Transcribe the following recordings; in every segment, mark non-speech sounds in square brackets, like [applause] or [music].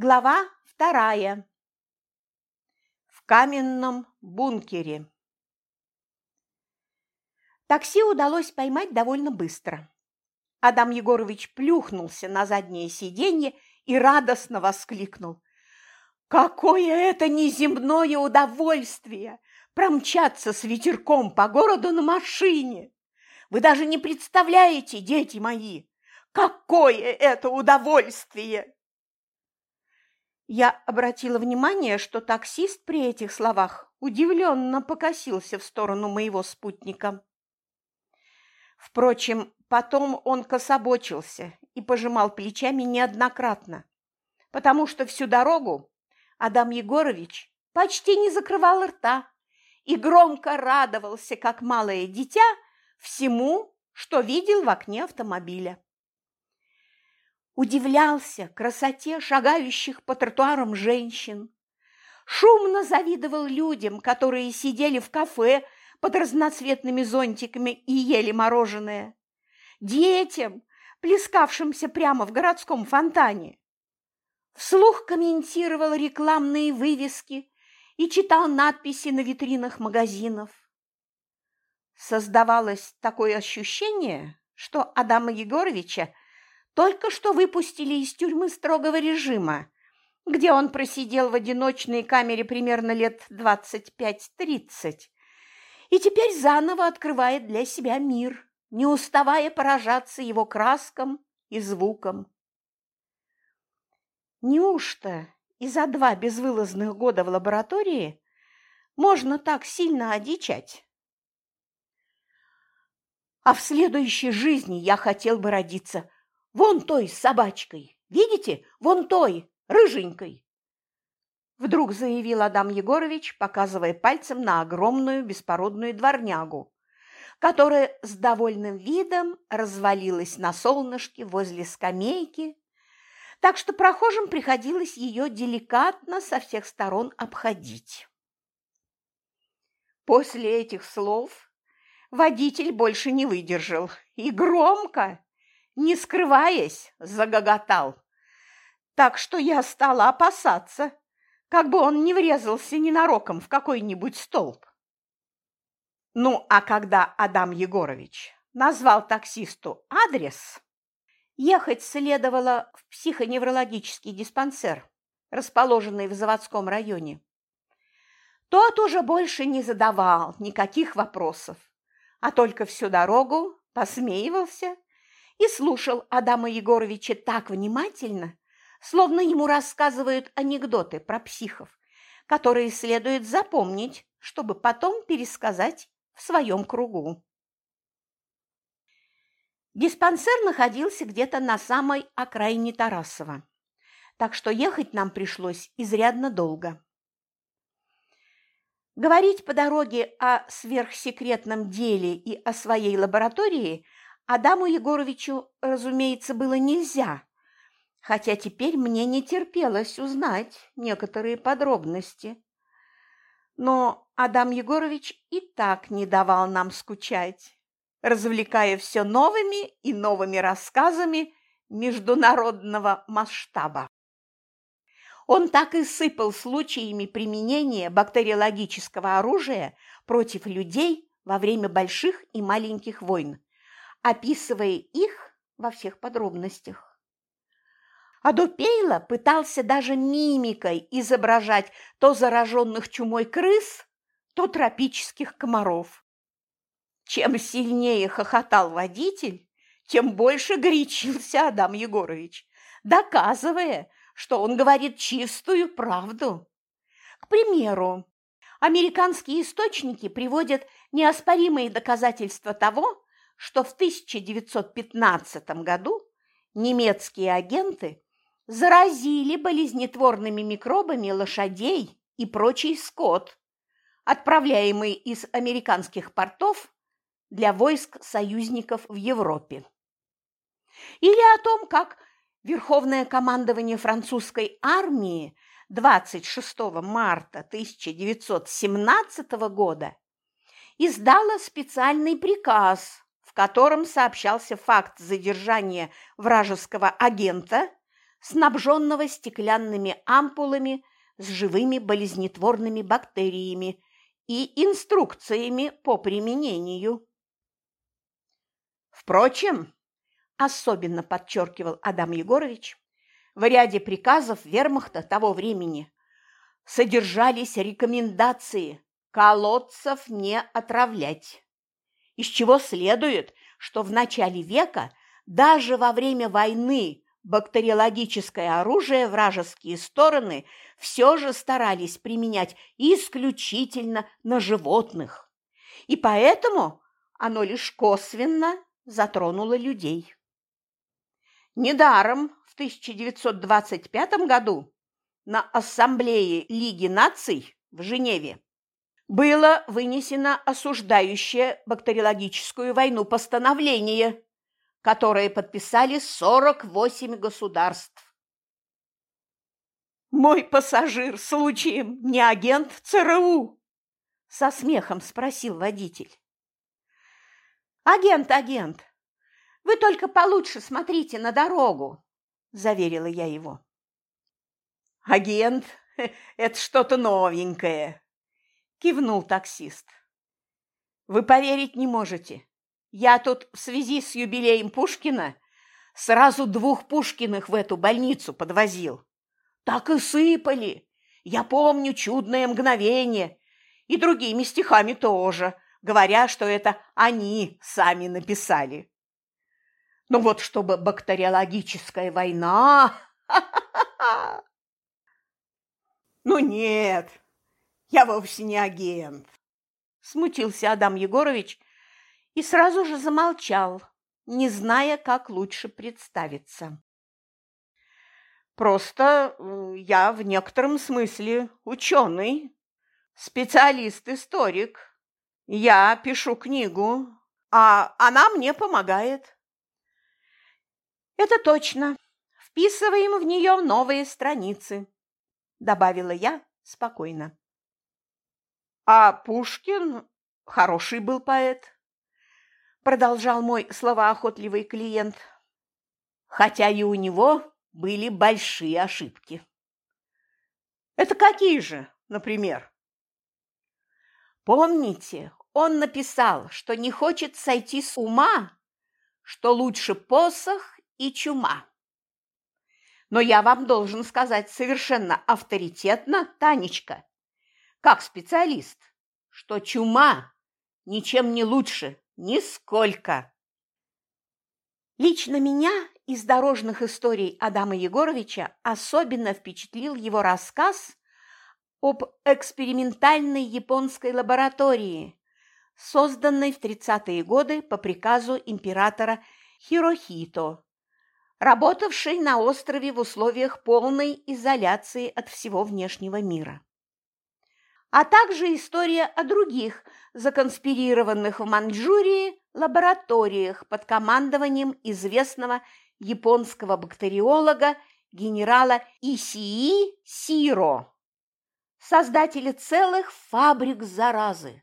Глава вторая. В каменном бункере. Такси удалось поймать довольно быстро. Адам Егорович плюхнулся на заднее сиденье и радостно воскликнул. «Какое это неземное удовольствие промчаться с ветерком по городу на машине! Вы даже не представляете, дети мои, какое это удовольствие!» Я обратила внимание, что таксист при этих словах удивленно покосился в сторону моего спутника. Впрочем, потом он кособочился и пожимал плечами неоднократно, потому что всю дорогу Адам Егорович почти не закрывал рта и громко радовался, как малое дитя, всему, что видел в окне автомобиля удивлялся красоте шагающих по тротуарам женщин, шумно завидовал людям, которые сидели в кафе под разноцветными зонтиками и ели мороженое, детям, плескавшимся прямо в городском фонтане. Вслух комментировал рекламные вывески и читал надписи на витринах магазинов. Создавалось такое ощущение, что Адама Егоровича только что выпустили из тюрьмы строгого режима, где он просидел в одиночной камере примерно лет 25-30, и теперь заново открывает для себя мир, не уставая поражаться его краскам и звукам. Неужто и за два безвылазных года в лаборатории можно так сильно одичать? А в следующей жизни я хотел бы родиться Вон той собачкой. Видите? Вон той, рыженькой. Вдруг заявил Адам Егорович, показывая пальцем на огромную беспородную дворнягу, которая с довольным видом развалилась на солнышке возле скамейки, так что прохожим приходилось ее деликатно со всех сторон обходить. После этих слов водитель больше не выдержал и громко, не скрываясь, загоготал. Так что я стала опасаться, как бы он не врезался ненароком в какой-нибудь столб. Ну, а когда Адам Егорович назвал таксисту адрес, ехать следовало в психоневрологический диспансер, расположенный в заводском районе. Тот уже больше не задавал никаких вопросов, а только всю дорогу посмеивался и слушал Адама Егоровича так внимательно, словно ему рассказывают анекдоты про психов, которые следует запомнить, чтобы потом пересказать в своем кругу. Диспансер находился где-то на самой окраине Тарасова, так что ехать нам пришлось изрядно долго. Говорить по дороге о сверхсекретном деле и о своей лаборатории – Адаму Егоровичу, разумеется, было нельзя, хотя теперь мне не терпелось узнать некоторые подробности. Но Адам Егорович и так не давал нам скучать, развлекая все новыми и новыми рассказами международного масштаба. Он так и сыпал случаями применения бактериологического оружия против людей во время больших и маленьких войн описывая их во всех подробностях. Адупейла пытался даже мимикой изображать то зараженных чумой крыс, то тропических комаров. Чем сильнее хохотал водитель, тем больше горячился Адам Егорович, доказывая, что он говорит чистую правду. К примеру, американские источники приводят неоспоримые доказательства того, что в 1915 году немецкие агенты заразили болезнетворными микробами лошадей и прочий скот, отправляемый из американских портов для войск союзников в Европе. Или о том, как Верховное командование французской армии 26 марта 1917 года издало специальный приказ котором сообщался факт задержания вражеского агента снабженного стеклянными ампулами с живыми болезнетворными бактериями и инструкциями по применению. Впрочем, особенно подчеркивал Адам Егорович, в ряде приказов вермахта того времени содержались рекомендации колодцев не отравлять, из чего следует, что в начале века даже во время войны бактериологическое оружие вражеские стороны все же старались применять исключительно на животных, и поэтому оно лишь косвенно затронуло людей. Недаром в 1925 году на Ассамблее Лиги наций в Женеве было вынесено осуждающее бактериологическую войну постановление, которое подписали 48 государств. «Мой пассажир случаем не агент ЦРУ?» – со смехом спросил водитель. «Агент, агент, вы только получше смотрите на дорогу», – заверила я его. «Агент [laughs] – это что-то новенькое», – кивнул таксист. «Вы поверить не можете. Я тут в связи с юбилеем Пушкина сразу двух Пушкиных в эту больницу подвозил. Так и сыпали. Я помню чудное мгновение. И другими стихами тоже, говоря, что это они сами написали. Ну вот чтобы бактериологическая война... [laughs] Ну нет, я вовсе не агент. Смутился Адам Егорович и сразу же замолчал, не зная, как лучше представиться. Просто я в некотором смысле ученый, специалист-историк. Я пишу книгу, а она мне помогает. Это точно. Вписываем в нее новые страницы, добавила я спокойно. А Пушкин хороший был поэт продолжал мой словоохотливый клиент, хотя и у него были большие ошибки. Это какие же, например? Помните, он написал, что не хочет сойти с ума, что лучше посох и чума. Но я вам должен сказать совершенно авторитетно, Танечка, как специалист, что чума ничем не лучше Нисколько. Лично меня из дорожных историй Адама Егоровича особенно впечатлил его рассказ об экспериментальной японской лаборатории, созданной в 30-е годы по приказу императора Хирохито, работавшей на острове в условиях полной изоляции от всего внешнего мира а также история о других законспирированных в Маньчжурии лабораториях под командованием известного японского бактериолога генерала Исии Сиро, создателя целых фабрик заразы,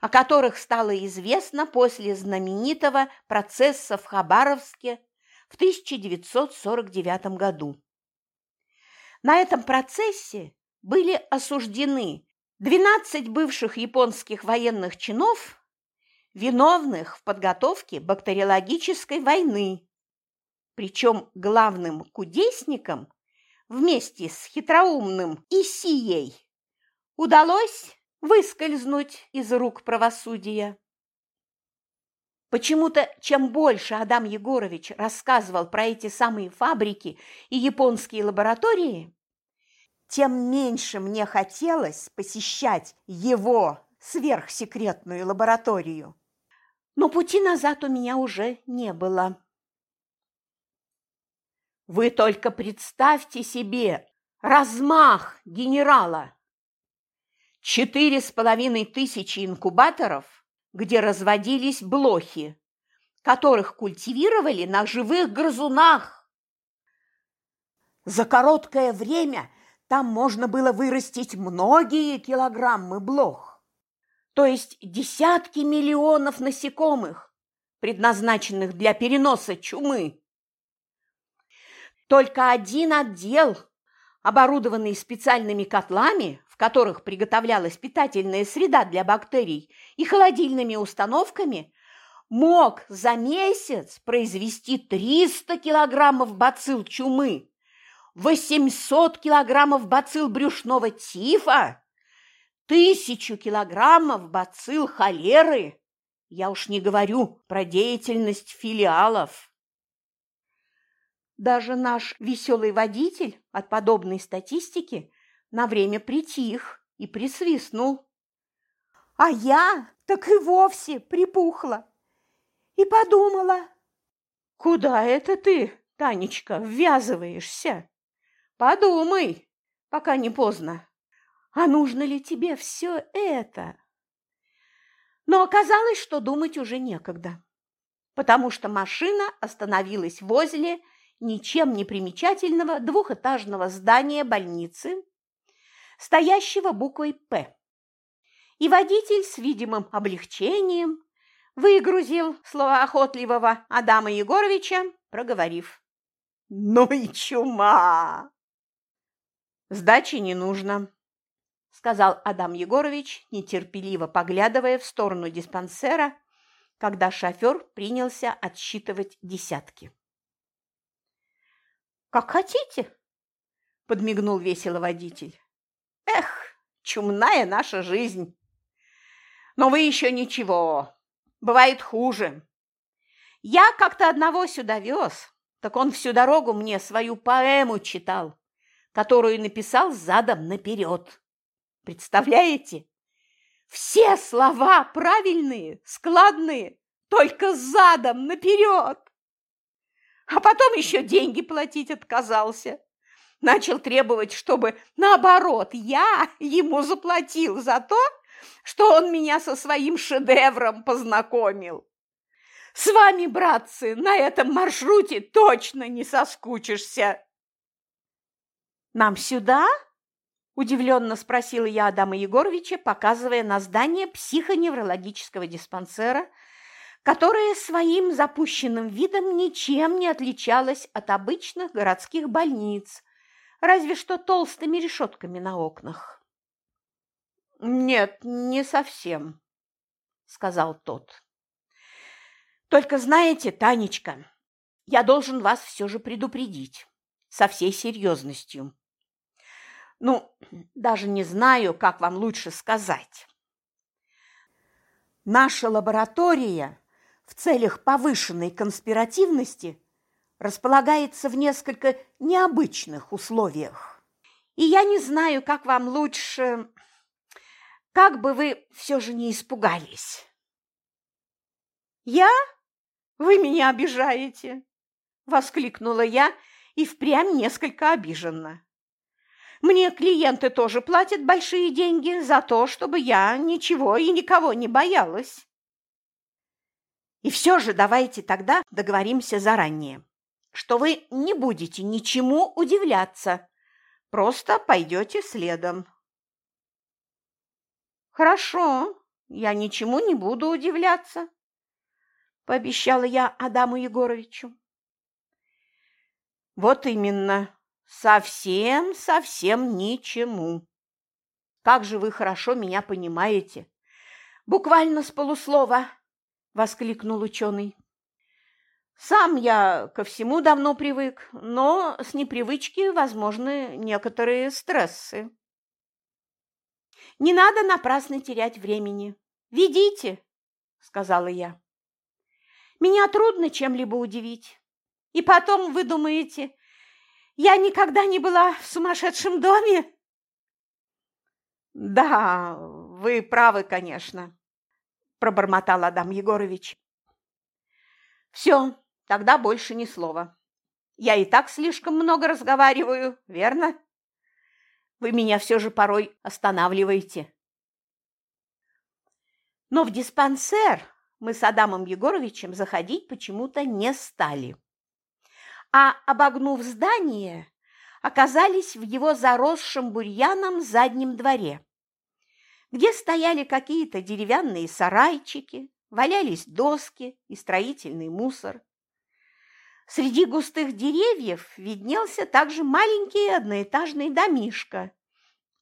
о которых стало известно после знаменитого процесса в Хабаровске в 1949 году. На этом процессе были осуждены 12 бывших японских военных чинов, виновных в подготовке бактериологической войны. Причем главным кудесникам вместе с хитроумным Исией удалось выскользнуть из рук правосудия. Почему-то чем больше Адам Егорович рассказывал про эти самые фабрики и японские лаборатории, тем меньше мне хотелось посещать его сверхсекретную лабораторию. Но пути назад у меня уже не было. Вы только представьте себе размах генерала. Четыре с половиной тысячи инкубаторов, где разводились блохи, которых культивировали на живых грызунах. За короткое время там можно было вырастить многие килограммы блох, то есть десятки миллионов насекомых, предназначенных для переноса чумы. Только один отдел, оборудованный специальными котлами, в которых приготовлялась питательная среда для бактерий, и холодильными установками, мог за месяц произвести 300 килограммов бацилл чумы, 800 килограммов бацилл брюшного тифа, тысячу килограммов бацилл холеры. Я уж не говорю про деятельность филиалов. Даже наш веселый водитель от подобной статистики на время притих и присвистнул. А я так и вовсе припухла и подумала. Куда это ты, Танечка, ввязываешься? Подумай, пока не поздно. А нужно ли тебе все это? Но оказалось, что думать уже некогда, потому что машина остановилась возле ничем не примечательного двухэтажного здания больницы, стоящего буквой «П». И водитель с видимым облегчением выгрузил словоохотливого Адама Егоровича, проговорив. «Ну и чума!» «Сдачи не нужно», – сказал Адам Егорович, нетерпеливо поглядывая в сторону диспансера, когда шофер принялся отсчитывать десятки. «Как хотите», – подмигнул весело водитель. «Эх, чумная наша жизнь! Но вы еще ничего, бывает хуже. Я как-то одного сюда вез, так он всю дорогу мне свою поэму читал, которую написал задом наперед. Представляете? Все слова правильные, складные, только задом наперед. А потом еще деньги платить отказался. Начал требовать, чтобы, наоборот, я ему заплатил за то, что он меня со своим шедевром познакомил. С вами, братцы, на этом маршруте точно не соскучишься. Нам сюда? Удивленно спросила я Адама Егоровича, показывая на здание психоневрологического диспансера, которое своим запущенным видом ничем не отличалось от обычных городских больниц, разве что толстыми решетками на окнах. «Нет, не совсем», – сказал тот. «Только знаете, Танечка, я должен вас все же предупредить со всей серьезностью. Ну, даже не знаю, как вам лучше сказать. Наша лаборатория в целях повышенной конспиративности располагается в несколько необычных условиях. И я не знаю, как вам лучше, как бы вы все же не испугались. «Я? Вы меня обижаете!» – воскликнула я и впрямь несколько обиженно. Мне клиенты тоже платят большие деньги за то, чтобы я ничего и никого не боялась. И все же давайте тогда договоримся заранее, что вы не будете ничему удивляться, просто пойдете следом. Хорошо, я ничему не буду удивляться, пообещала я Адаму Егоровичу. Вот именно, совсем-совсем ничему. Как же вы хорошо меня понимаете. Буквально с полуслова – воскликнул ученый. Сам я ко всему давно привык, но с непривычки возможны некоторые стрессы. Не надо напрасно терять времени. Ведите, сказала я. Меня трудно чем-либо удивить. И потом вы думаете, я никогда не была в сумасшедшем доме? Да, вы правы, конечно, пробормотал Адам Егорович. Все, тогда больше ни слова. Я и так слишком много разговариваю, верно? Вы меня все же порой останавливаете. Но в диспансер мы с Адамом Егоровичем заходить почему-то не стали. А, обогнув здание, оказались в его заросшем бурьяном заднем дворе где стояли какие-то деревянные сарайчики, валялись доски и строительный мусор. Среди густых деревьев виднелся также маленький одноэтажный домишко.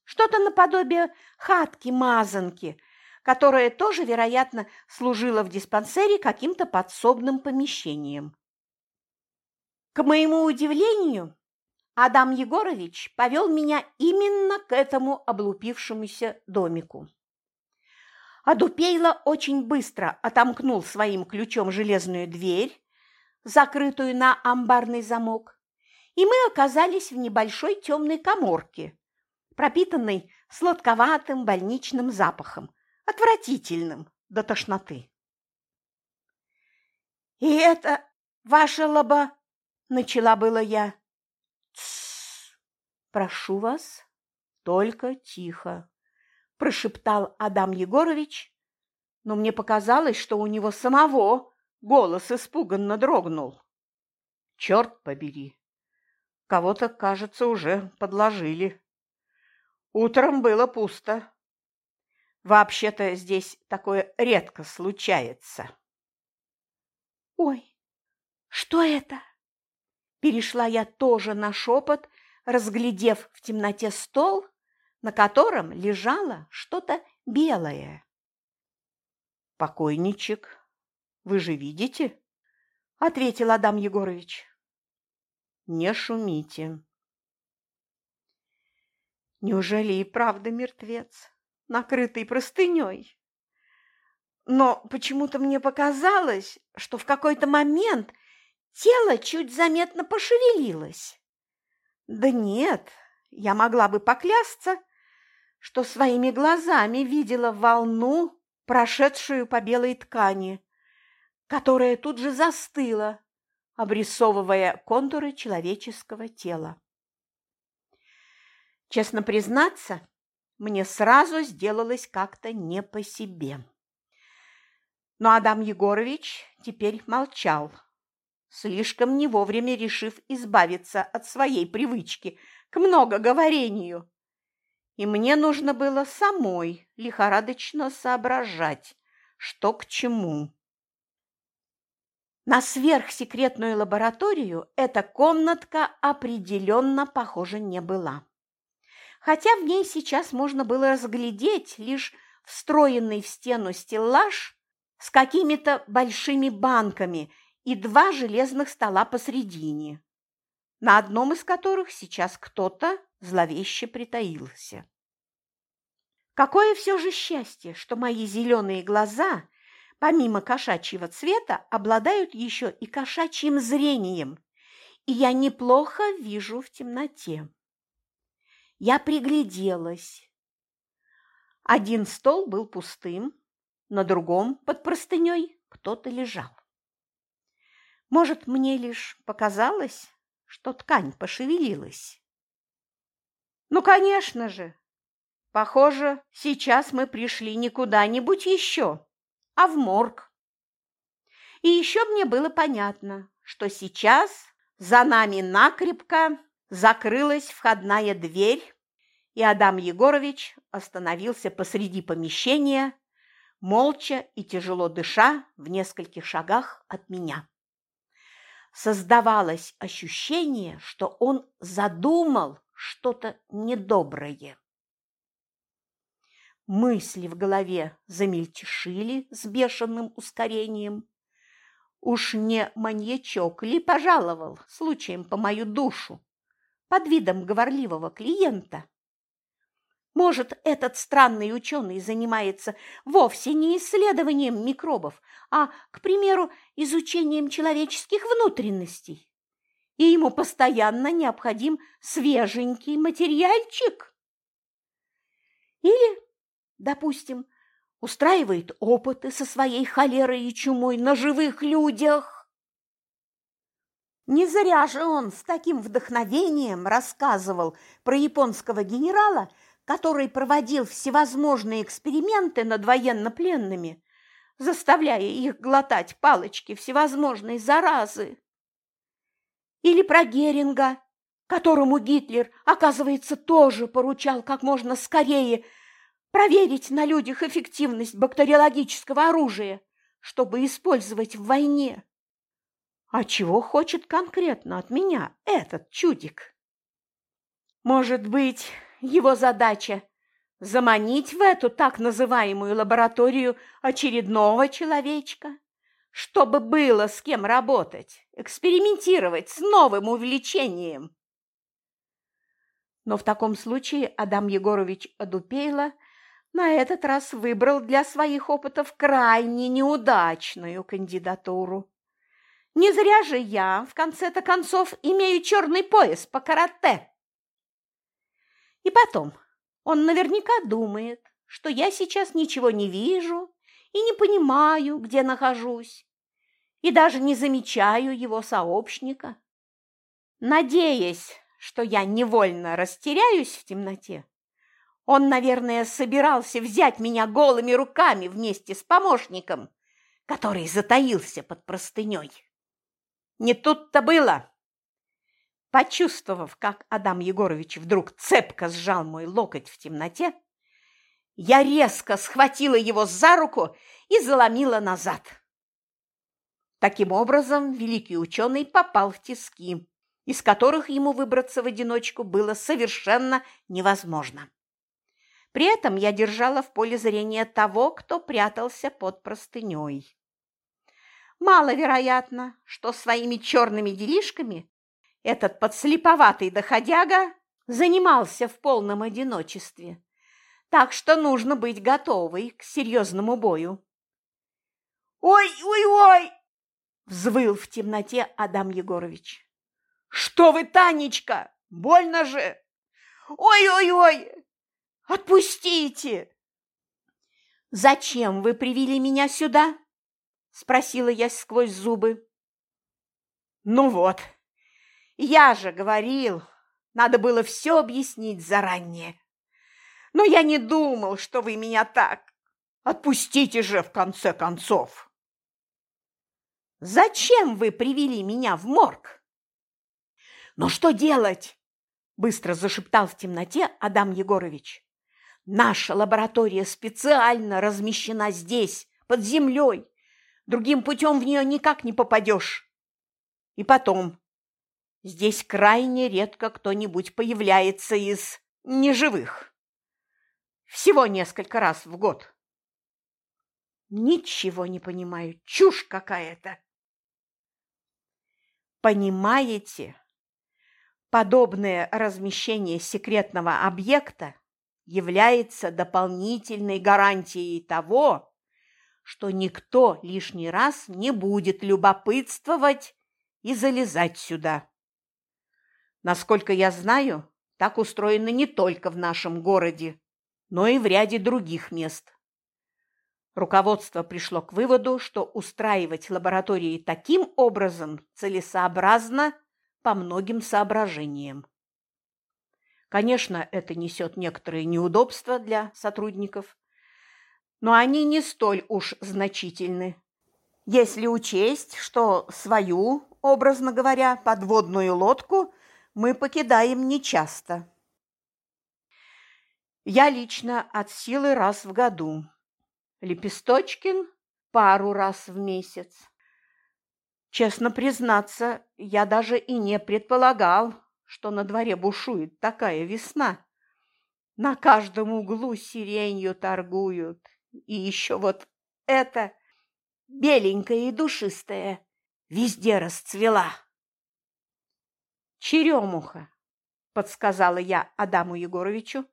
Что-то наподобие хатки-мазанки, которая тоже, вероятно, служила в диспансере каким-то подсобным помещением. К моему удивлению, Адам Егорович повел меня именно к этому облупившемуся домику. Адупейла очень быстро отомкнул своим ключом железную дверь, закрытую на амбарный замок, и мы оказались в небольшой темной коморке, пропитанной сладковатым больничным запахом, отвратительным до тошноты. «И это ваша лоба?» – начала было я. «Тссс! Прошу вас, только тихо!» – прошептал Адам Егорович, но мне показалось, что у него самого Голос испуганно дрогнул. Черт побери! Кого-то, кажется, уже подложили. Утром было пусто. Вообще-то здесь такое редко случается. Ой, что это? Перешла я тоже на шепот, разглядев в темноте стол, на котором лежало что-то белое. Покойничек вы же видите? ответил Адам Егорович. Не шумите. Неужели и правда мертвец, накрытый простыней? Но почему-то мне показалось, что в какой-то момент тело чуть заметно пошевелилось. Да нет, я могла бы поклясться, что своими глазами видела волну, прошедшую по белой ткани, которая тут же застыла, обрисовывая контуры человеческого тела. Честно признаться, мне сразу сделалось как-то не по себе. Но Адам Егорович теперь молчал, слишком не вовремя решив избавиться от своей привычки к многоговорению. И мне нужно было самой лихорадочно соображать, что к чему. На сверхсекретную лабораторию эта комнатка определенно похожа не была. Хотя в ней сейчас можно было разглядеть лишь встроенный в стену стеллаж с какими-то большими банками и два железных стола посредине, на одном из которых сейчас кто-то зловеще притаился. Какое все же счастье, что мои зеленые глаза помимо кошачьего цвета, обладают еще и кошачьим зрением, и я неплохо вижу в темноте. Я пригляделась. Один стол был пустым, на другом, под простыней, кто-то лежал. Может, мне лишь показалось, что ткань пошевелилась? Ну, конечно же. Похоже, сейчас мы пришли не куда-нибудь еще, а в морг. И еще мне было понятно, что сейчас за нами накрепко закрылась входная дверь, и Адам Егорович остановился посреди помещения, молча и тяжело дыша в нескольких шагах от меня. Создавалось ощущение, что он задумал что-то недоброе. Мысли в голове замельтешили с бешеным ускорением. Уж не маньячок ли пожаловал случаем по мою душу под видом говорливого клиента? Может, этот странный ученый занимается вовсе не исследованием микробов, а, к примеру, изучением человеческих внутренностей, и ему постоянно необходим свеженький материальчик? Или допустим, устраивает опыты со своей холерой и чумой на живых людях. Не зря же он с таким вдохновением рассказывал про японского генерала, который проводил всевозможные эксперименты над военнопленными, заставляя их глотать палочки всевозможной заразы. Или про Геринга, которому Гитлер, оказывается, тоже поручал как можно скорее – проверить на людях эффективность бактериологического оружия, чтобы использовать в войне. А чего хочет конкретно от меня этот чудик? Может быть, его задача – заманить в эту так называемую лабораторию очередного человечка, чтобы было с кем работать, экспериментировать с новым увлечением. Но в таком случае Адам Егорович Адупейла на этот раз выбрал для своих опытов крайне неудачную кандидатуру. Не зря же я, в конце-то концов, имею черный пояс по карате. И потом, он наверняка думает, что я сейчас ничего не вижу и не понимаю, где нахожусь, и даже не замечаю его сообщника. Надеясь, что я невольно растеряюсь в темноте, он, наверное, собирался взять меня голыми руками вместе с помощником, который затаился под простыней. Не тут-то было. Почувствовав, как Адам Егорович вдруг цепко сжал мой локоть в темноте, я резко схватила его за руку и заломила назад. Таким образом, великий ученый попал в тиски из которых ему выбраться в одиночку было совершенно невозможно. При этом я держала в поле зрения того, кто прятался под простыней. Маловероятно, что своими черными делишками этот подслеповатый доходяга занимался в полном одиночестве, так что нужно быть готовой к серьезному бою. «Ой-ой-ой!» – взвыл в темноте Адам Егорович. Что вы, Танечка? Больно же! Ой-ой-ой! Отпустите! Зачем вы привели меня сюда? Спросила я сквозь зубы. Ну вот, я же говорил, надо было все объяснить заранее. Но я не думал, что вы меня так. Отпустите же, в конце концов. Зачем вы привели меня в морг? «Но что делать?» – быстро зашептал в темноте Адам Егорович. «Наша лаборатория специально размещена здесь, под землей. Другим путем в нее никак не попадешь. И потом, здесь крайне редко кто-нибудь появляется из неживых. Всего несколько раз в год. Ничего не понимаю, чушь какая-то. Понимаете, Подобное размещение секретного объекта является дополнительной гарантией того, что никто лишний раз не будет любопытствовать и залезать сюда. Насколько я знаю, так устроено не только в нашем городе, но и в ряде других мест. Руководство пришло к выводу, что устраивать лаборатории таким образом целесообразно по многим соображениям. Конечно, это несет некоторые неудобства для сотрудников, но они не столь уж значительны, если учесть, что свою, образно говоря, подводную лодку мы покидаем нечасто. Я лично от силы раз в году, Лепесточкин пару раз в месяц. Честно признаться, я даже и не предполагал, что на дворе бушует такая весна. На каждом углу сиренью торгуют. И еще вот это беленькая и душистая везде расцвела. Черемуха, подсказала я Адаму Егоровичу,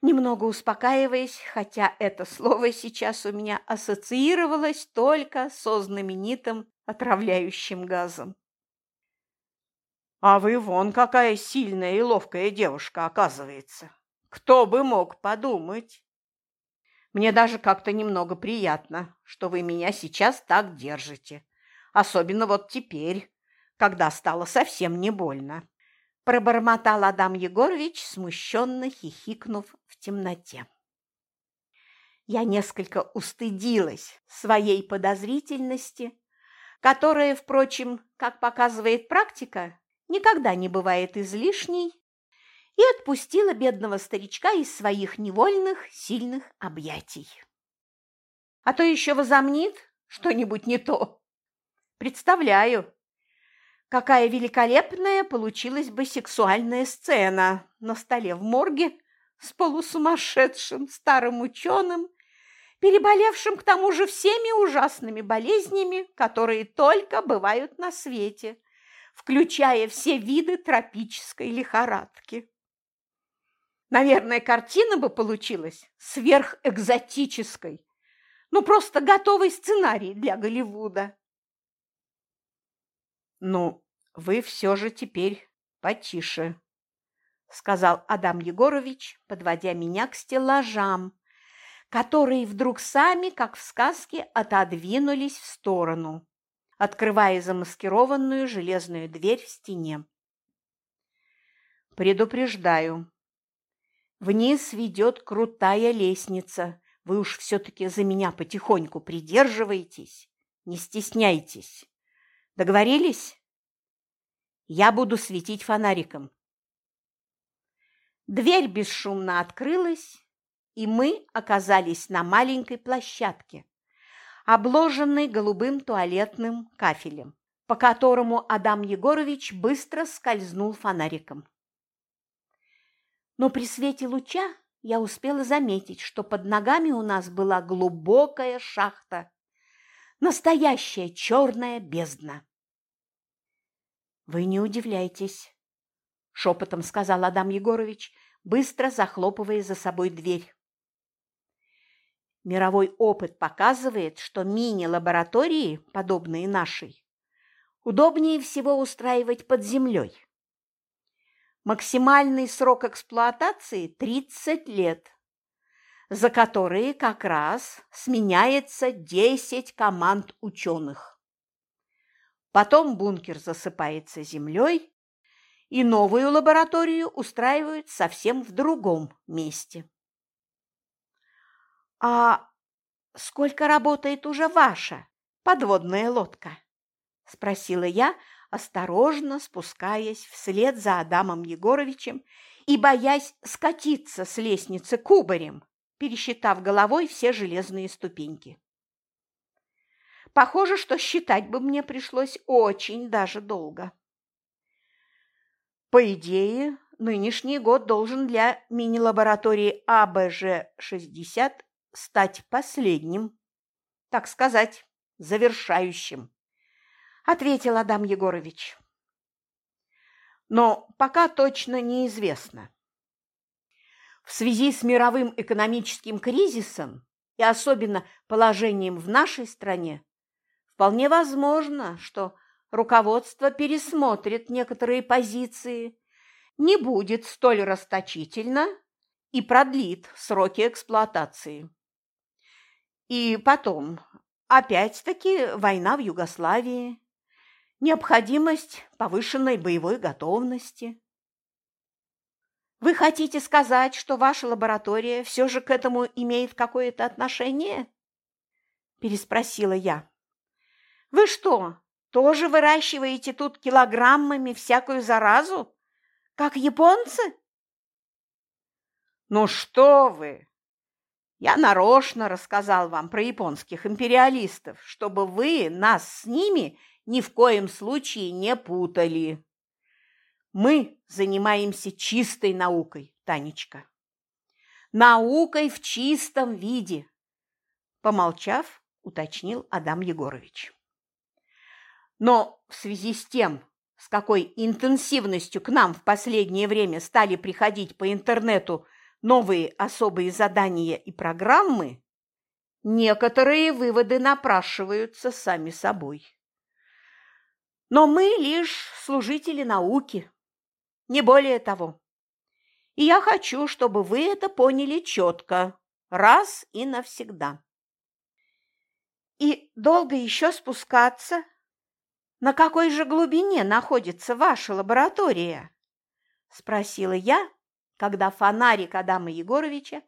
немного успокаиваясь, хотя это слово сейчас у меня ассоциировалось только со знаменитым отравляющим газом. А вы вон какая сильная и ловкая девушка, оказывается. Кто бы мог подумать? Мне даже как-то немного приятно, что вы меня сейчас так держите. Особенно вот теперь, когда стало совсем не больно. Пробормотал Адам Егорович, смущенно хихикнув в темноте. Я несколько устыдилась своей подозрительности которая, впрочем, как показывает практика, никогда не бывает излишней, и отпустила бедного старичка из своих невольных сильных объятий. А то еще возомнит что-нибудь не то. Представляю, какая великолепная получилась бы сексуальная сцена на столе в морге с полусумасшедшим старым ученым, переболевшим к тому же всеми ужасными болезнями, которые только бывают на свете, включая все виды тропической лихорадки. Наверное, картина бы получилась сверхэкзотической, ну просто готовый сценарий для Голливуда. Ну, вы все же теперь потише, сказал Адам Егорович, подводя меня к стеллажам, которые вдруг сами, как в сказке, отодвинулись в сторону, открывая замаскированную железную дверь в стене. Предупреждаю, вниз ведет крутая лестница. Вы уж все-таки за меня потихоньку придерживаетесь, не стесняйтесь. Договорились? Я буду светить фонариком. Дверь бесшумно открылась, и мы оказались на маленькой площадке, обложенной голубым туалетным кафелем, по которому Адам Егорович быстро скользнул фонариком. Но при свете луча я успела заметить, что под ногами у нас была глубокая шахта, настоящая черная бездна. «Вы не удивляйтесь», – шепотом сказал Адам Егорович, быстро захлопывая за собой дверь. Мировой опыт показывает, что мини-лаборатории, подобные нашей, удобнее всего устраивать под землей. Максимальный срок эксплуатации – 30 лет, за которые как раз сменяется 10 команд ученых. Потом бункер засыпается землей, и новую лабораторию устраивают совсем в другом месте. «А сколько работает уже ваша подводная лодка?» – спросила я, осторожно спускаясь вслед за Адамом Егоровичем и боясь скатиться с лестницы кубарем, пересчитав головой все железные ступеньки. Похоже, что считать бы мне пришлось очень даже долго. По идее, нынешний год должен для мини-лаборатории АБЖ-60 стать последним, так сказать, завершающим, ответил Адам Егорович. Но пока точно неизвестно. В связи с мировым экономическим кризисом и особенно положением в нашей стране, вполне возможно, что руководство пересмотрит некоторые позиции, не будет столь расточительно и продлит сроки эксплуатации. И потом, опять-таки, война в Югославии, необходимость повышенной боевой готовности. Вы хотите сказать, что ваша лаборатория все же к этому имеет какое-то отношение? Переспросила я. Вы что, тоже выращиваете тут килограммами всякую заразу, как японцы? Ну что вы, я нарочно рассказал вам про японских империалистов, чтобы вы нас с ними ни в коем случае не путали. Мы занимаемся чистой наукой, Танечка. Наукой в чистом виде, помолчав, уточнил Адам Егорович. Но в связи с тем, с какой интенсивностью к нам в последнее время стали приходить по интернету новые особые задания и программы, некоторые выводы напрашиваются сами собой. Но мы лишь служители науки, не более того. И я хочу, чтобы вы это поняли четко, раз и навсегда. И долго еще спускаться? На какой же глубине находится ваша лаборатория? Спросила я, когда фонарик Адама Егоровича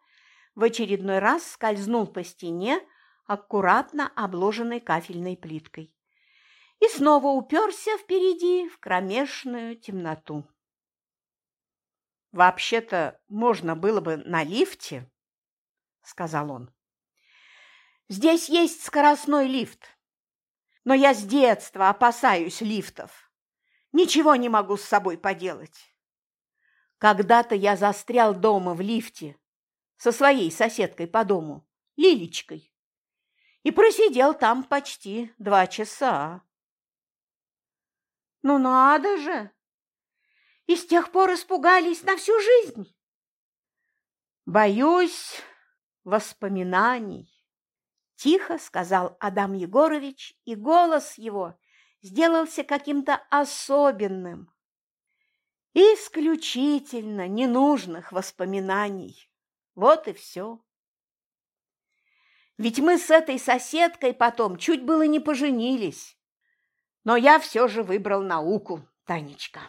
в очередной раз скользнул по стене, аккуратно обложенной кафельной плиткой, и снова уперся впереди в кромешную темноту. «Вообще-то можно было бы на лифте», — сказал он. «Здесь есть скоростной лифт, но я с детства опасаюсь лифтов. Ничего не могу с собой поделать. Когда-то я застрял дома в лифте со своей соседкой по дому, Лилечкой, и просидел там почти два часа. Ну надо же! И с тех пор испугались на всю жизнь. Боюсь воспоминаний, тихо сказал Адам Егорович, и голос его сделался каким-то особенным. Исключительно ненужных воспоминаний. Вот и все. Ведь мы с этой соседкой потом чуть было не поженились. Но я все же выбрал науку, Танечка.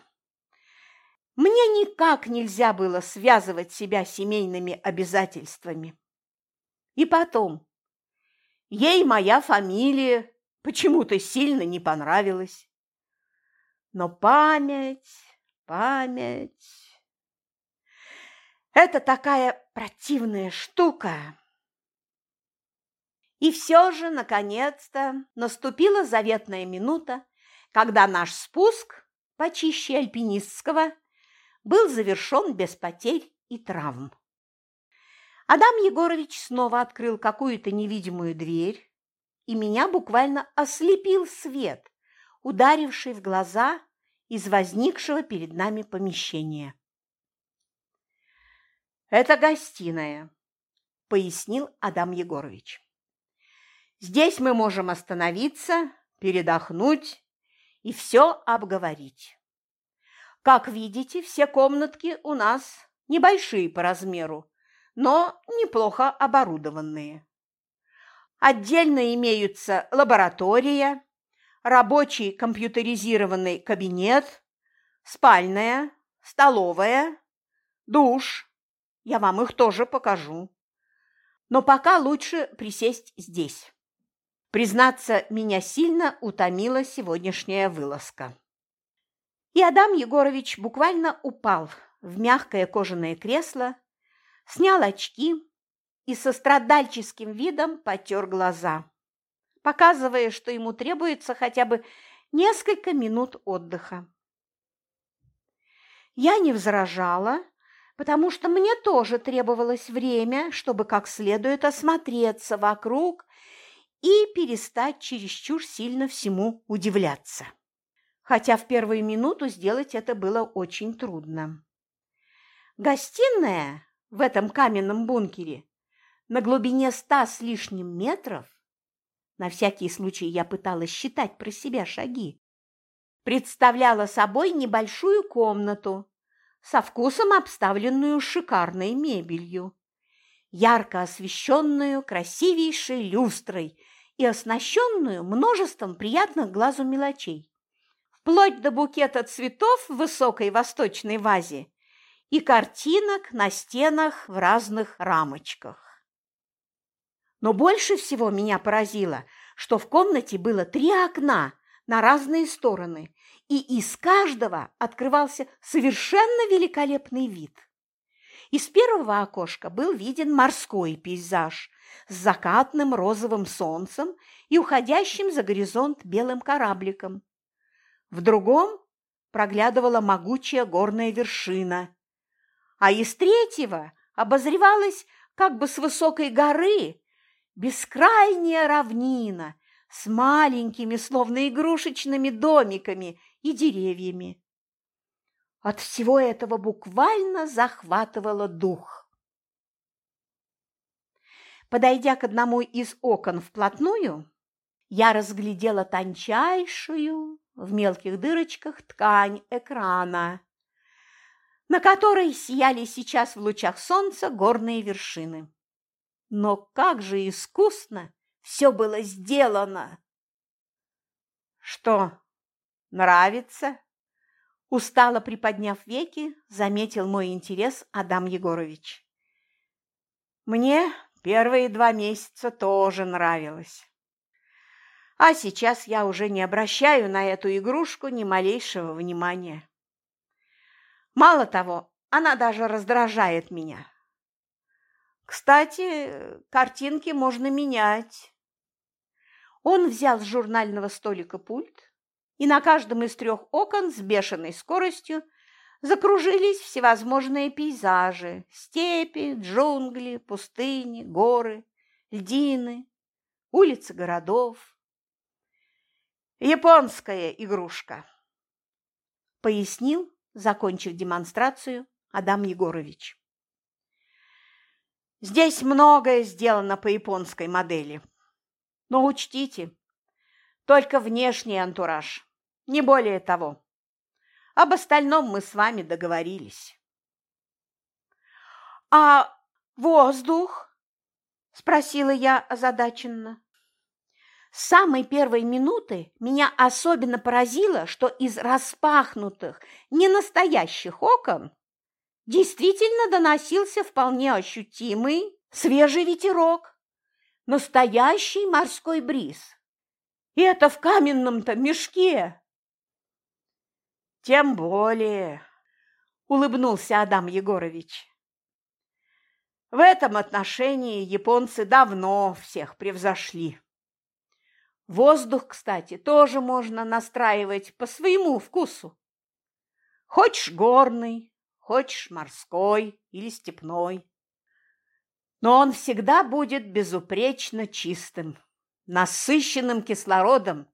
Мне никак нельзя было связывать себя семейными обязательствами. И потом, ей моя фамилия почему-то сильно не понравилась. Но память, память... Это такая противная штука. И все же, наконец-то, наступила заветная минута, когда наш спуск, почище альпинистского, был завершен без потерь и травм. Адам Егорович снова открыл какую-то невидимую дверь, и меня буквально ослепил свет, ударивший в глаза из возникшего перед нами помещения. «Это гостиная», – пояснил Адам Егорович. «Здесь мы можем остановиться, передохнуть и все обговорить. Как видите, все комнатки у нас небольшие по размеру, но неплохо оборудованные. Отдельно имеются лаборатория, рабочий компьютеризированный кабинет, спальная, столовая, душ. Я вам их тоже покажу. Но пока лучше присесть здесь. Признаться, меня сильно утомила сегодняшняя вылазка. И Адам Егорович буквально упал в мягкое кожаное кресло, снял очки и со страдальческим видом потер глаза, показывая, что ему требуется хотя бы несколько минут отдыха. Я не возражала, потому что мне тоже требовалось время, чтобы как следует осмотреться вокруг и перестать чересчур сильно всему удивляться хотя в первую минуту сделать это было очень трудно. Гостиная в этом каменном бункере на глубине ста с лишним метров, на всякий случай я пыталась считать про себя шаги, представляла собой небольшую комнату, со вкусом обставленную шикарной мебелью, ярко освещенную красивейшей люстрой и оснащенную множеством приятных глазу мелочей вплоть до букета цветов в высокой восточной вазе и картинок на стенах в разных рамочках. Но больше всего меня поразило, что в комнате было три окна на разные стороны, и из каждого открывался совершенно великолепный вид. Из первого окошка был виден морской пейзаж с закатным розовым солнцем и уходящим за горизонт белым корабликом. В другом проглядывала могучая горная вершина, а из третьего обозревалась как бы с высокой горы бескрайняя равнина с маленькими, словно игрушечными домиками и деревьями. От всего этого буквально захватывало дух. Подойдя к одному из окон вплотную, я разглядела тончайшую, в мелких дырочках ткань экрана, на которой сияли сейчас в лучах солнца горные вершины. Но как же искусно все было сделано! Что, нравится? Устало приподняв веки, заметил мой интерес Адам Егорович. Мне первые два месяца тоже нравилось. А сейчас я уже не обращаю на эту игрушку ни малейшего внимания. Мало того, она даже раздражает меня. Кстати, картинки можно менять. Он взял с журнального столика пульт, и на каждом из трех окон с бешеной скоростью закружились всевозможные пейзажи – степи, джунгли, пустыни, горы, льдины, улицы городов. Японская игрушка, пояснил, закончив демонстрацию, Адам Егорович. Здесь многое сделано по японской модели. Но учтите, только внешний антураж, не более того. Об остальном мы с вами договорились. А воздух? спросила я озадаченно. С самой первой минуты меня особенно поразило, что из распахнутых, ненастоящих окон действительно доносился вполне ощутимый свежий ветерок, настоящий морской бриз. И это в каменном-то мешке. Тем более, улыбнулся Адам Егорович. В этом отношении японцы давно всех превзошли. Воздух, кстати, тоже можно настраивать по своему вкусу. Хочешь горный, хочешь морской или степной. Но он всегда будет безупречно чистым, насыщенным кислородом.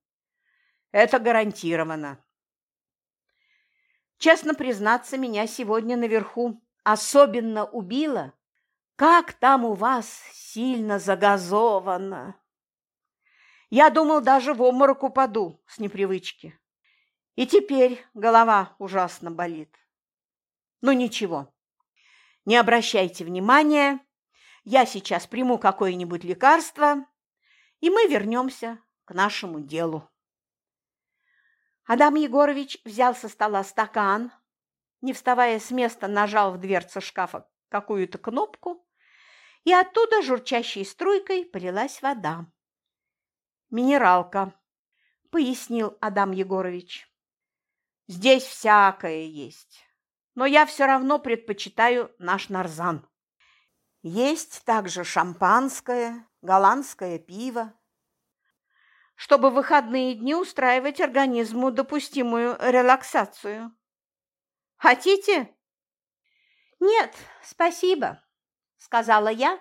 Это гарантированно. Честно признаться, меня сегодня наверху особенно убило, как там у вас сильно загазовано. Я думал, даже в обморок упаду с непривычки. И теперь голова ужасно болит. Ну ничего, не обращайте внимания, я сейчас приму какое-нибудь лекарство, и мы вернемся к нашему делу. Адам Егорович взял со стола стакан, не вставая с места, нажал в дверцу шкафа какую-то кнопку, и оттуда журчащей струйкой полилась вода. «Минералка», – пояснил Адам Егорович. «Здесь всякое есть, но я все равно предпочитаю наш нарзан. Есть также шампанское, голландское пиво. Чтобы в выходные дни устраивать организму допустимую релаксацию. Хотите? Нет, спасибо, сказала я,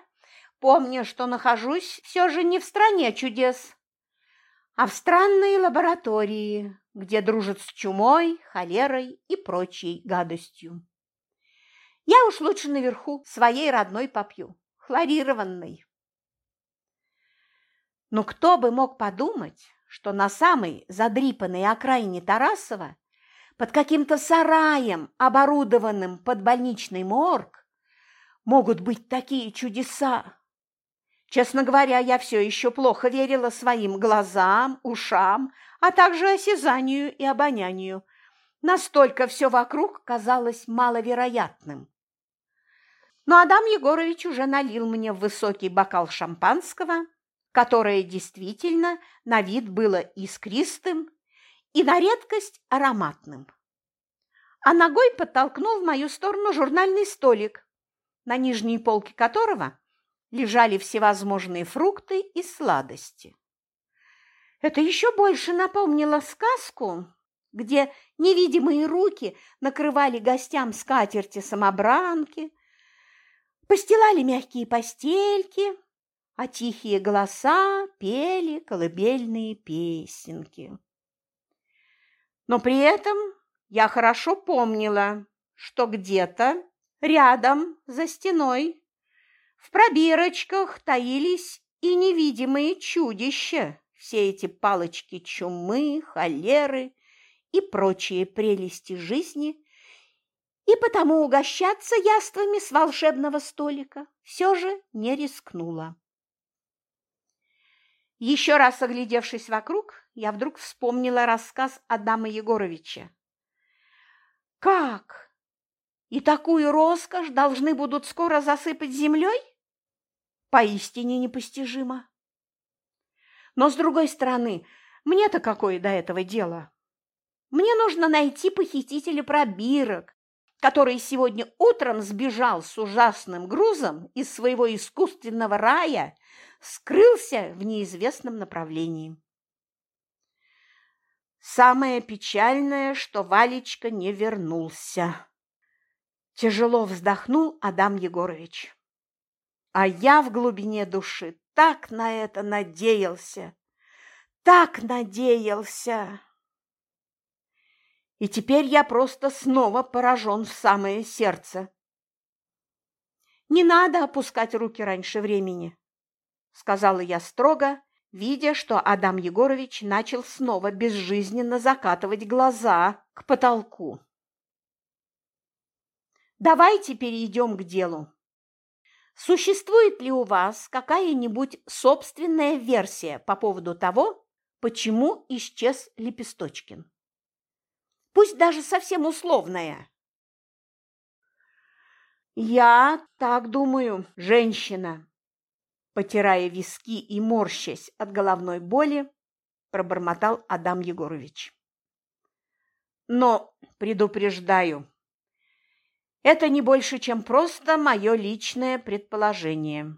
помня, что нахожусь все же не в стране чудес, а в странной лаборатории, где дружат с чумой, холерой и прочей гадостью. Я уж лучше наверху своей родной попью, хлорированной. Но кто бы мог подумать, что на самой задрипанной окраине Тарасова, под каким-то сараем, оборудованным под больничный морг, могут быть такие чудеса. Честно говоря, я все еще плохо верила своим глазам, ушам, а также осязанию и обонянию. Настолько все вокруг казалось маловероятным. Но Адам Егорович уже налил мне в высокий бокал шампанского, которое действительно на вид было искристым и на редкость ароматным. А ногой подтолкнул в мою сторону журнальный столик, на нижней полке которого лежали всевозможные фрукты и сладости. Это еще больше напомнило сказку, где невидимые руки накрывали гостям скатерти-самобранки, Постилали мягкие постельки, а тихие голоса пели колыбельные песенки. Но при этом я хорошо помнила, что где-то рядом, за стеной, в пробирочках таились и невидимые чудища, все эти палочки чумы, холеры и прочие прелести жизни, и потому угощаться яствами с волшебного столика все же не рискнула. Еще раз оглядевшись вокруг, я вдруг вспомнила рассказ Адама Егоровича. «Как? И такую роскошь должны будут скоро засыпать землей? Поистине непостижимо. Но, с другой стороны, мне-то какое до этого дело? Мне нужно найти похитителя пробирок, который сегодня утром сбежал с ужасным грузом из своего искусственного рая, скрылся в неизвестном направлении. Самое печальное, что Валечка не вернулся. Тяжело вздохнул Адам Егорович. А я в глубине души так на это надеялся, так надеялся. И теперь я просто снова поражен в самое сердце. Не надо опускать руки раньше времени, сказала я строго, видя, что Адам Егорович начал снова безжизненно закатывать глаза к потолку. Давайте перейдем к делу. Существует ли у вас какая-нибудь собственная версия по поводу того, почему исчез Лепесточкин? Пусть даже совсем условная. Я так думаю, женщина, потирая виски и морщась от головной боли, пробормотал Адам Егорович. Но предупреждаю, это не больше, чем просто мое личное предположение.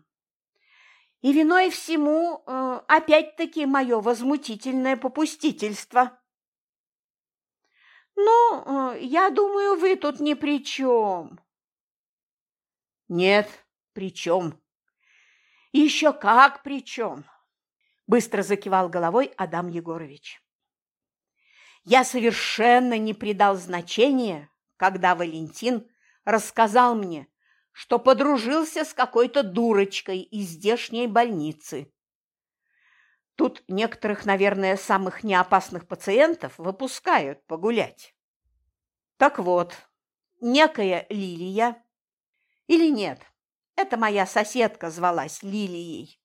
И виной всему, э, опять-таки, мое возмутительное попустительство. Ну, э, я думаю, вы тут ни при чем. Нет, при чем. Еще как при чем. Быстро закивал головой Адам Егорович. Я совершенно не придал значения, когда Валентин рассказал мне, что подружился с какой-то дурочкой из здешней больницы. Тут некоторых, наверное, самых неопасных пациентов выпускают погулять. Так вот, некая Лилия, или нет, это моя соседка звалась Лилией,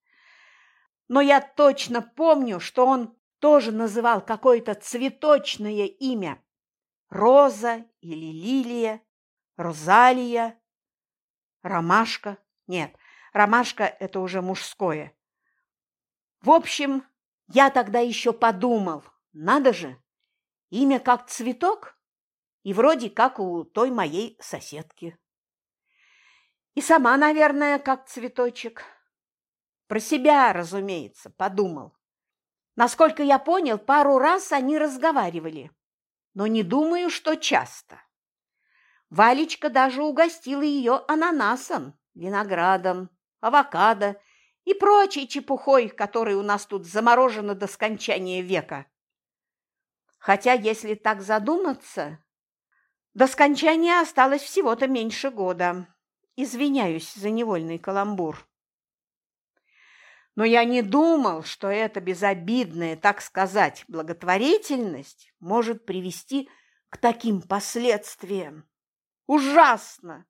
но я точно помню, что он тоже называл какое-то цветочное имя – Роза или Лилия. Розалия, Ромашка. Нет, Ромашка – это уже мужское. В общем, я тогда еще подумал, надо же, имя как цветок и вроде как у той моей соседки. И сама, наверное, как цветочек. Про себя, разумеется, подумал. Насколько я понял, пару раз они разговаривали, но не думаю, что часто. Валечка даже угостила ее ананасом, виноградом, авокадо и прочей чепухой, которой у нас тут заморожено до скончания века. Хотя, если так задуматься, до скончания осталось всего-то меньше года. Извиняюсь за невольный каламбур. Но я не думал, что эта безобидная, так сказать, благотворительность может привести к таким последствиям. Ужасно!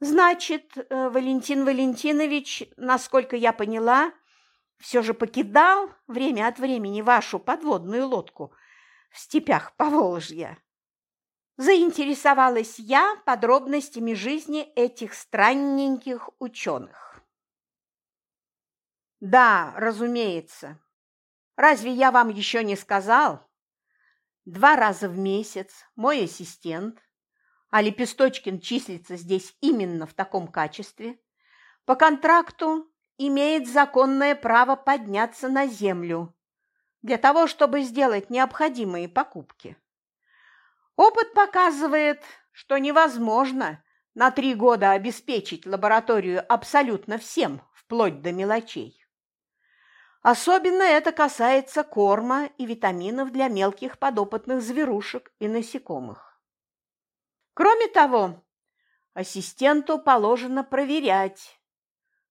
Значит, э, Валентин Валентинович, насколько я поняла, все же покидал время от времени вашу подводную лодку в степях Поволжья. Заинтересовалась я подробностями жизни этих странненьких ученых. Да, разумеется. Разве я вам еще не сказал, два раза в месяц мой ассистент, а Лепесточкин числится здесь именно в таком качестве, по контракту имеет законное право подняться на землю для того, чтобы сделать необходимые покупки. Опыт показывает, что невозможно на три года обеспечить лабораторию абсолютно всем, вплоть до мелочей. Особенно это касается корма и витаминов для мелких подопытных зверушек и насекомых. Кроме того, ассистенту положено проверять,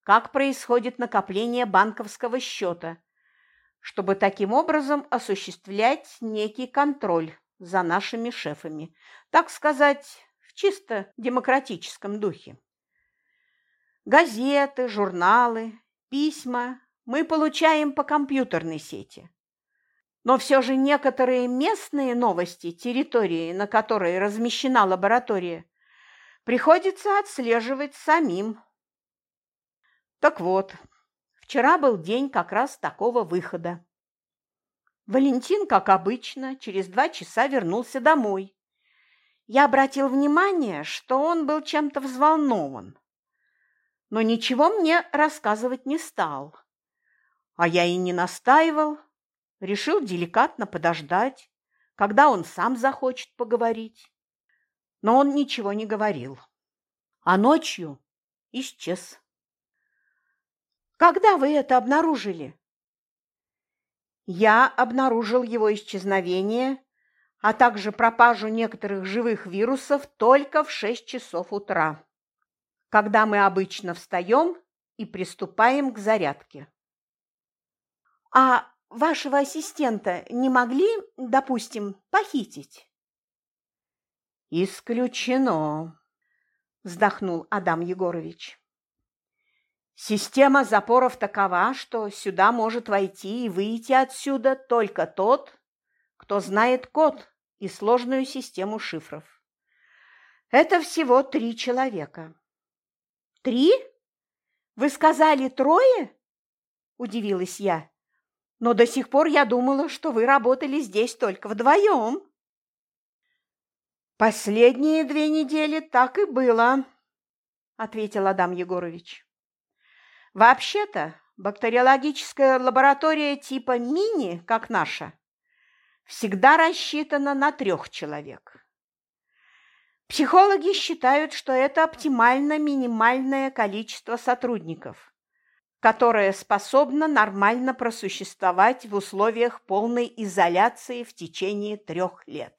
как происходит накопление банковского счета, чтобы таким образом осуществлять некий контроль за нашими шефами, так сказать, в чисто демократическом духе. Газеты, журналы, письма, мы получаем по компьютерной сети. Но все же некоторые местные новости территории, на которой размещена лаборатория, приходится отслеживать самим. Так вот, вчера был день как раз такого выхода. Валентин, как обычно, через два часа вернулся домой. Я обратил внимание, что он был чем-то взволнован, но ничего мне рассказывать не стал. А я и не настаивал. решил деликатно подождать, когда он сам захочет поговорить. Но он ничего не говорил. А ночью исчез. Когда вы это обнаружили? Я обнаружил его исчезновение, а также пропажу некоторых живых вирусов только в 6 часов утра, когда мы обычно встаем и приступаем к зарядке. А вашего ассистента не могли, допустим, похитить? Исключено, вздохнул Адам Егорович. Система запоров такова, что сюда может войти и выйти отсюда только тот, кто знает код и сложную систему шифров. Это всего три человека. Три? Вы сказали трое? Удивилась я. Но до сих пор я думала, что вы работали здесь только вдвоем. Последние две недели так и было, ответил Адам Егорович. Вообще-то, бактериологическая лаборатория типа мини, как наша, всегда рассчитана на трех человек. Психологи считают, что это оптимально минимальное количество сотрудников, которое способно нормально просуществовать в условиях полной изоляции в течение трех лет.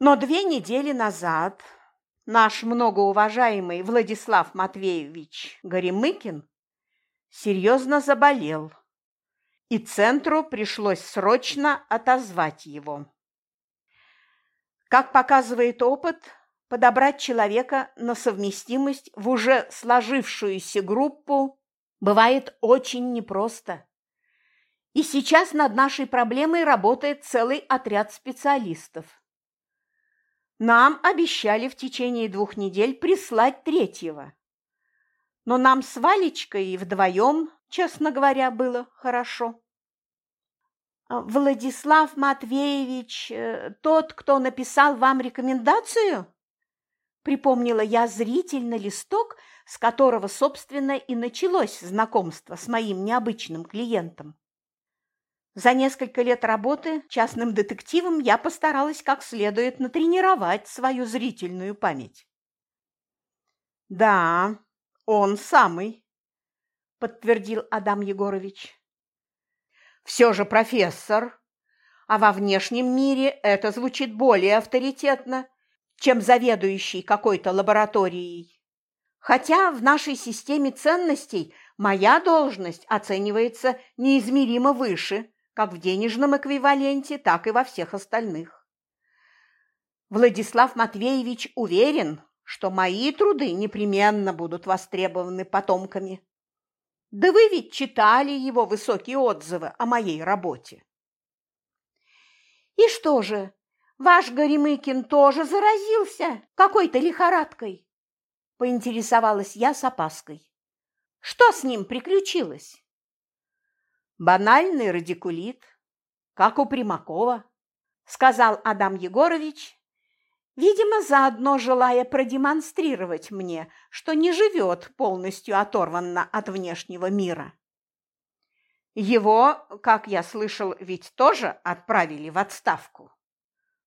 Но две недели назад наш многоуважаемый Владислав Матвеевич Горемыкин серьезно заболел, и центру пришлось срочно отозвать его. Как показывает опыт, подобрать человека на совместимость в уже сложившуюся группу бывает очень непросто. И сейчас над нашей проблемой работает целый отряд специалистов. Нам обещали в течение двух недель прислать третьего. Но нам с Валечкой вдвоем, честно говоря, было хорошо. А Владислав Матвеевич, э, тот, кто написал вам рекомендацию? Припомнила я зрительно листок, с которого, собственно, и началось знакомство с моим необычным клиентом. За несколько лет работы частным детективом я постаралась как следует натренировать свою зрительную память. «Да, он самый», – подтвердил Адам Егорович. «Все же профессор, а во внешнем мире это звучит более авторитетно, чем заведующий какой-то лабораторией. Хотя в нашей системе ценностей моя должность оценивается неизмеримо выше – как в денежном эквиваленте, так и во всех остальных. Владислав Матвеевич уверен, что мои труды непременно будут востребованы потомками. Да вы ведь читали его высокие отзывы о моей работе. И что же, ваш Горемыкин тоже заразился какой-то лихорадкой? Поинтересовалась я с опаской. Что с ним приключилось? Банальный радикулит, как у Примакова, сказал Адам Егорович, видимо, заодно желая продемонстрировать мне, что не живет полностью оторванно от внешнего мира. Его, как я слышал, ведь тоже отправили в отставку.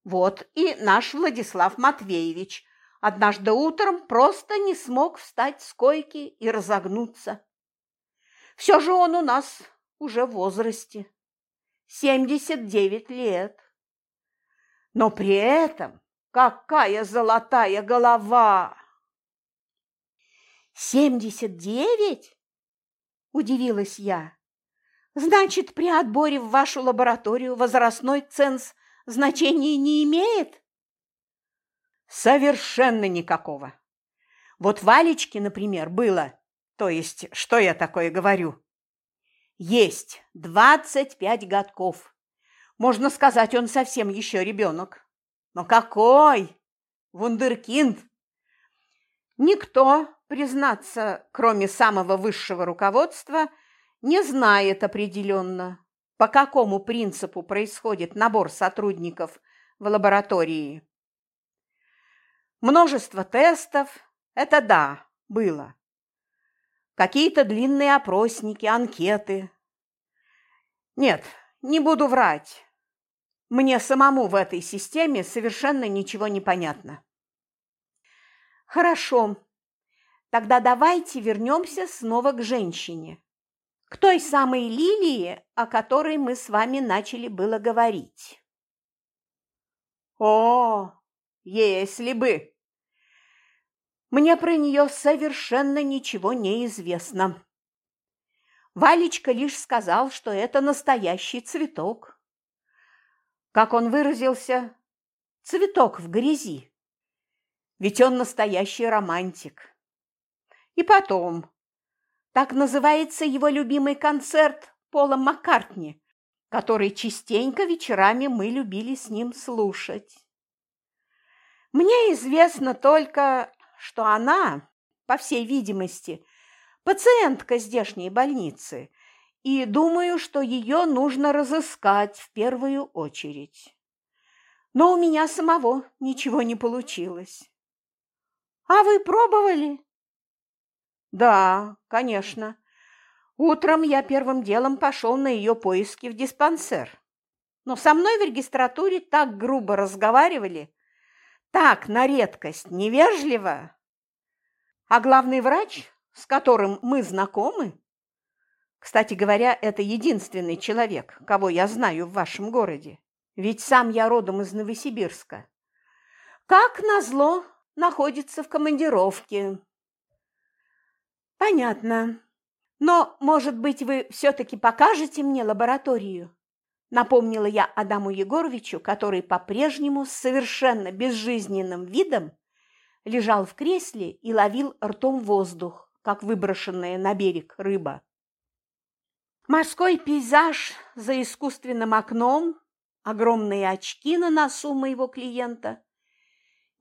Вот и наш Владислав Матвеевич однажды утром просто не смог встать с койки и разогнуться. Все же он у нас уже в возрасте. 79 лет. Но при этом какая золотая голова! «Семьдесят девять?» – удивилась я. «Значит, при отборе в вашу лабораторию возрастной ценз значения не имеет?» «Совершенно никакого. Вот Валечке, например, было, то есть, что я такое говорю, есть двадцать пять годков. Можно сказать, он совсем еще ребенок. Но какой! Вундеркинд! Никто, признаться, кроме самого высшего руководства, не знает определенно, по какому принципу происходит набор сотрудников в лаборатории. Множество тестов – это да, было какие-то длинные опросники, анкеты. Нет, не буду врать. Мне самому в этой системе совершенно ничего не понятно. Хорошо. Тогда давайте вернемся снова к женщине. К той самой лилии, о которой мы с вами начали было говорить. О, если бы! Мне про нее совершенно ничего не известно. Валечка лишь сказал, что это настоящий цветок. Как он выразился, цветок в грязи. Ведь он настоящий романтик. И потом, так называется его любимый концерт Пола Маккартни, который частенько вечерами мы любили с ним слушать. Мне известно только, что она, по всей видимости, пациентка здешней больницы, и думаю, что ее нужно разыскать в первую очередь. Но у меня самого ничего не получилось. А вы пробовали? Да, конечно. Утром я первым делом пошел на ее поиски в диспансер. Но со мной в регистратуре так грубо разговаривали, так на редкость невежливо. А главный врач с которым мы знакомы? Кстати говоря, это единственный человек, кого я знаю в вашем городе. Ведь сам я родом из Новосибирска. Как назло, находится в командировке. Понятно. Но, может быть, вы все-таки покажете мне лабораторию? Напомнила я Адаму Егоровичу, который по-прежнему с совершенно безжизненным видом лежал в кресле и ловил ртом воздух как выброшенная на берег рыба. Морской пейзаж за искусственным окном, огромные очки на носу моего клиента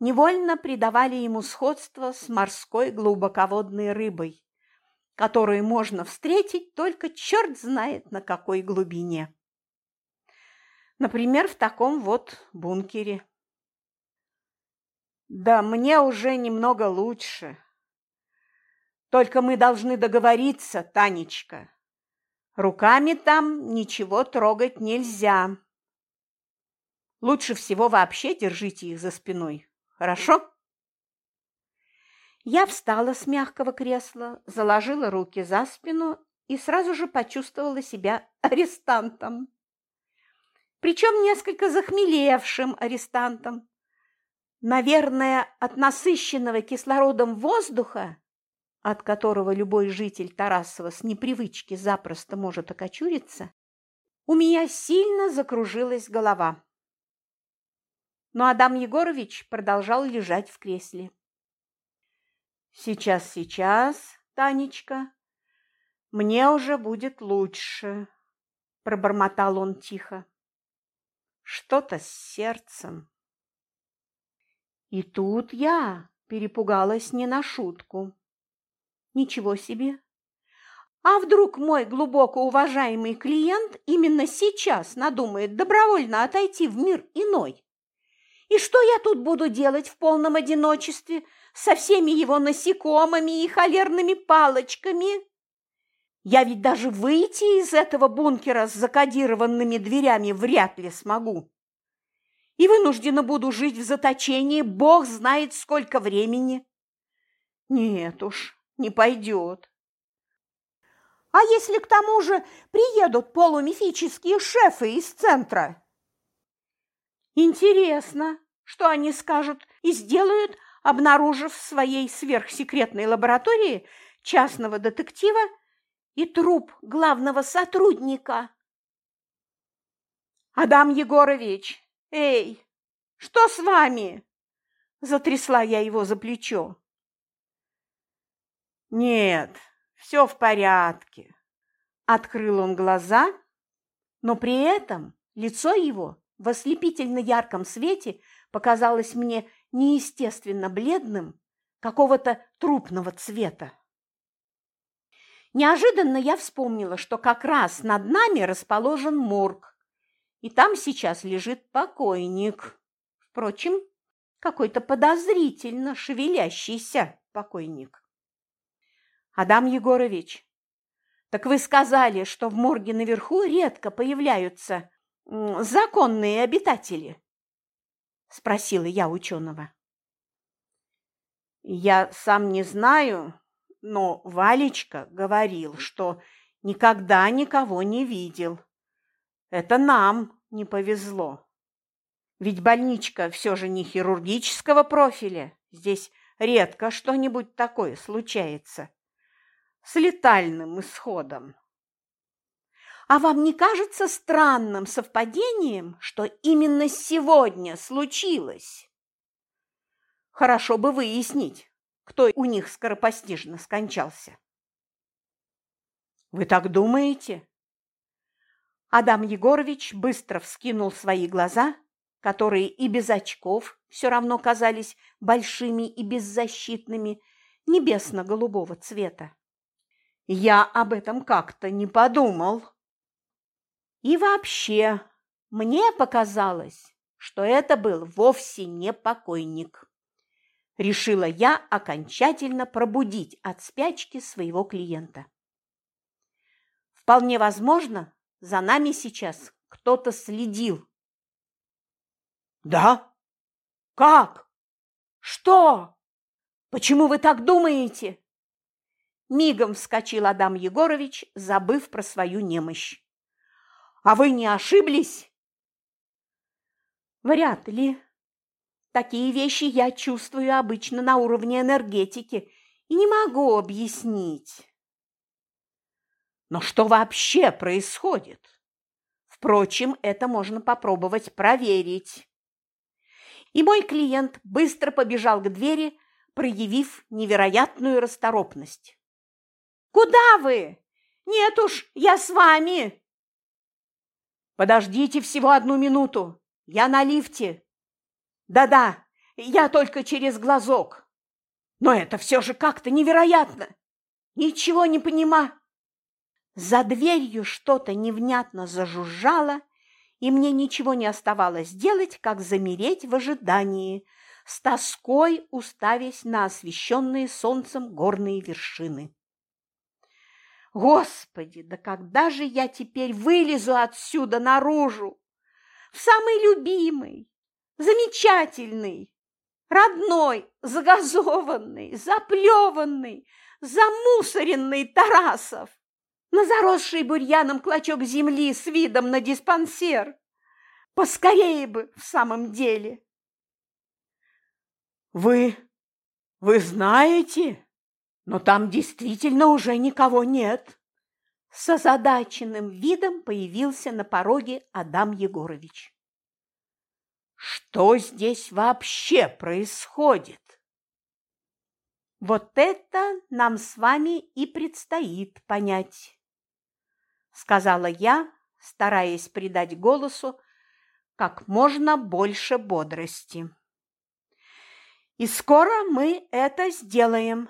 невольно придавали ему сходство с морской глубоководной рыбой, которую можно встретить только черт знает на какой глубине. Например, в таком вот бункере. Да мне уже немного лучше, только мы должны договориться, Танечка. Руками там ничего трогать нельзя. Лучше всего вообще держите их за спиной, хорошо? Я встала с мягкого кресла, заложила руки за спину и сразу же почувствовала себя арестантом. Причем несколько захмелевшим арестантом. Наверное, от насыщенного кислородом воздуха от которого любой житель Тарасова с непривычки запросто может окочуриться, у меня сильно закружилась голова. Но Адам Егорович продолжал лежать в кресле. «Сейчас, сейчас, Танечка, мне уже будет лучше», – пробормотал он тихо. «Что-то с сердцем». И тут я перепугалась не на шутку. Ничего себе! А вдруг мой глубоко уважаемый клиент именно сейчас надумает добровольно отойти в мир иной? И что я тут буду делать в полном одиночестве со всеми его насекомыми и холерными палочками? Я ведь даже выйти из этого бункера с закодированными дверями вряд ли смогу. И вынуждена буду жить в заточении бог знает сколько времени. Нет уж, не пойдет. А если к тому же приедут полумифические шефы из центра? Интересно, что они скажут и сделают, обнаружив в своей сверхсекретной лаборатории частного детектива и труп главного сотрудника. «Адам Егорович, эй, что с вами?» Затрясла я его за плечо. Нет, все в порядке. Открыл он глаза, но при этом лицо его в ослепительно ярком свете показалось мне неестественно бледным, какого-то трупного цвета. Неожиданно я вспомнила, что как раз над нами расположен морг, и там сейчас лежит покойник. Впрочем, какой-то подозрительно шевелящийся покойник. Адам Егорович, Так вы сказали, что в морге наверху редко появляются законные обитатели? Спросила я ученого. Я сам не знаю, но Валечка говорил, что никогда никого не видел. Это нам не повезло. Ведь больничка все же не хирургического профиля. Здесь редко что-нибудь такое случается. С летальным исходом. А вам не кажется странным совпадением, что именно сегодня случилось? Хорошо бы выяснить, кто у них скоропостижно скончался. Вы так думаете? Адам Егорович быстро вскинул свои глаза, которые и без очков все равно казались большими и беззащитными, небесно-голубого цвета. Я об этом как-то не подумал. И вообще, мне показалось, что это был вовсе не покойник. Решила я окончательно пробудить от спячки своего клиента. Вполне возможно, за нами сейчас кто-то следил. Да? Как? Что? Почему вы так думаете? Мигом вскочил Адам Егорович, забыв про свою немощь. А вы не ошиблись? Вряд ли. Такие вещи я чувствую обычно на уровне энергетики и не могу объяснить. Но что вообще происходит? Впрочем, это можно попробовать проверить. И мой клиент быстро побежал к двери, проявив невероятную расторопность. «Куда вы? Нет уж, я с вами!» «Подождите всего одну минуту, я на лифте!» «Да-да, я только через глазок!» «Но это все же как-то невероятно! Ничего не понимаю!» За дверью что-то невнятно зажужжало, и мне ничего не оставалось делать, как замереть в ожидании, с тоской уставясь на освещенные солнцем горные вершины. Господи, да когда же я теперь вылезу отсюда наружу? В самый любимый, замечательный, родной, загазованный, заплеванный, замусоренный Тарасов на заросший бурьяном клочок земли с видом на диспансер. Поскорее бы в самом деле. Вы... вы знаете? Но там действительно уже никого нет. С озадаченным видом появился на пороге Адам Егорович. Что здесь вообще происходит? Вот это нам с вами и предстоит понять сказала я, стараясь придать голосу как можно больше бодрости. И скоро мы это сделаем.